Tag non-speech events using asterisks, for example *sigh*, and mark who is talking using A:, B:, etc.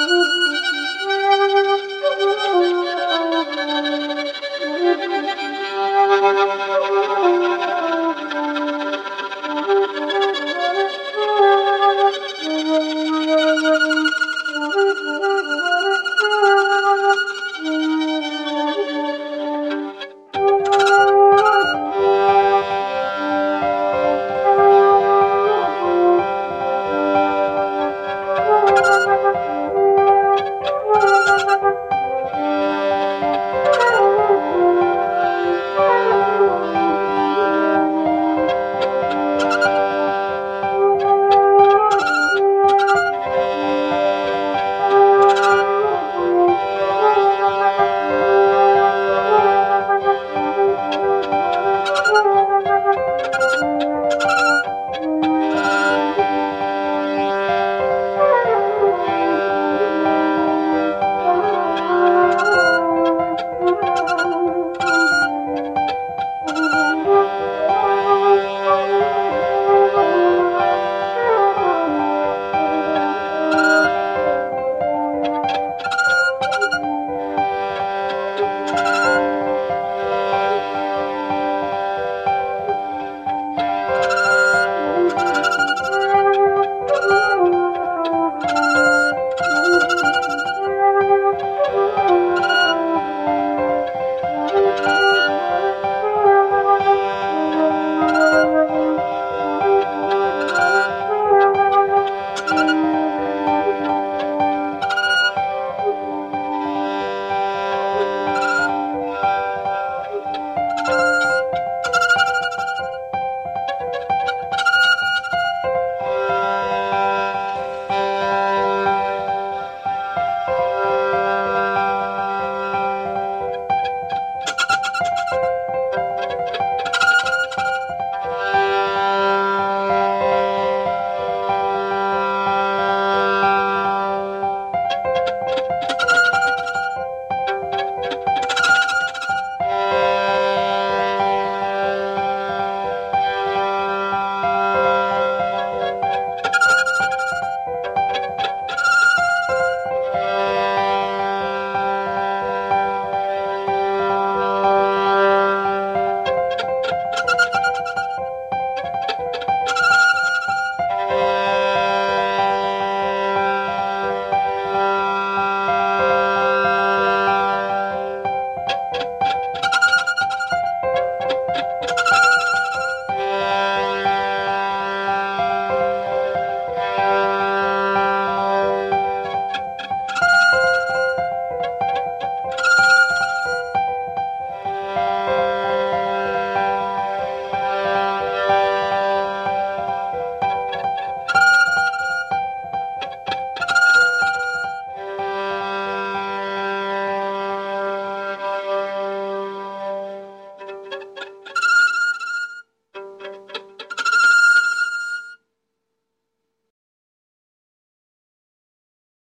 A: Mm-hmm. *laughs*